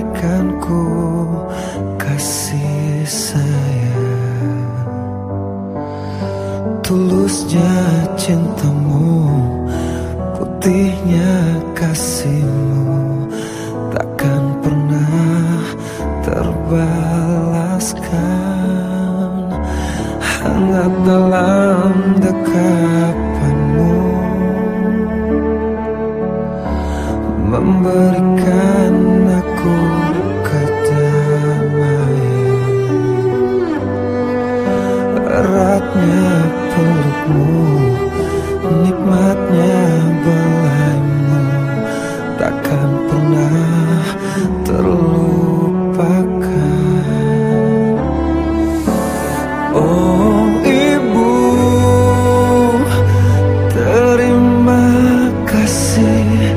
berikanku kasih sayang. Tulusnya cintamu Putihnya kasihmu. Takkan pernah terbalaskan. Hangat dalam dekapanmu. Memberikan terlupakan. Oh ibu Terima kasih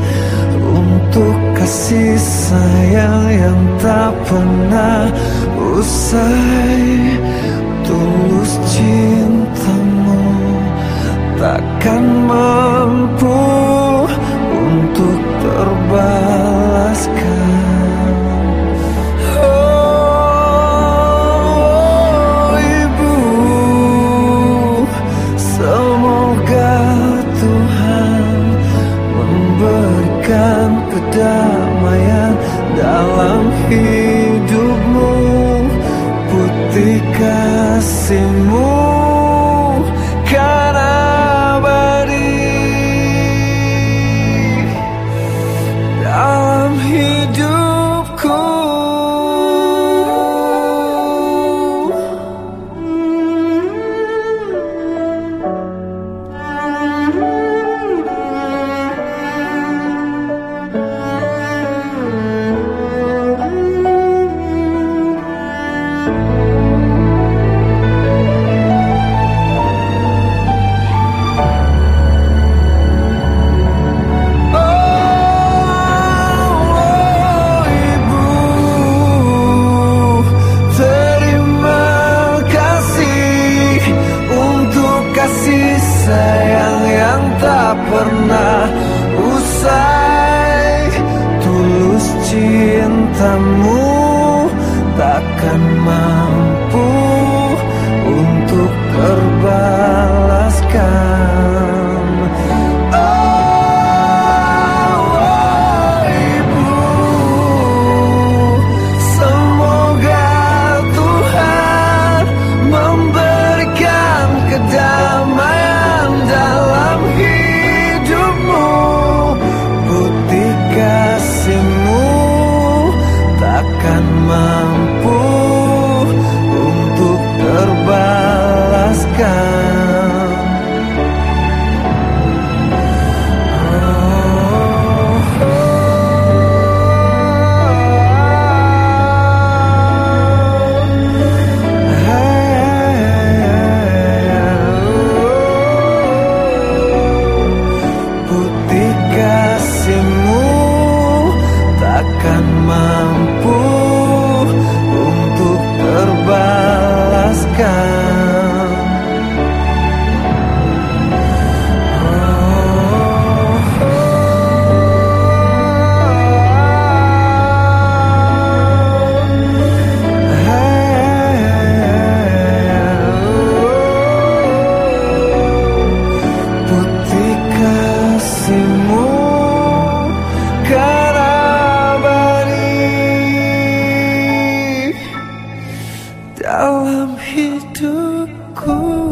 Untuk kasih sayang yang tak pernah usai. Tulus cintamu takkan mampu kedamaian dalam hidupmu. Putih kasihmu pernah usai Tulus cintamu cool.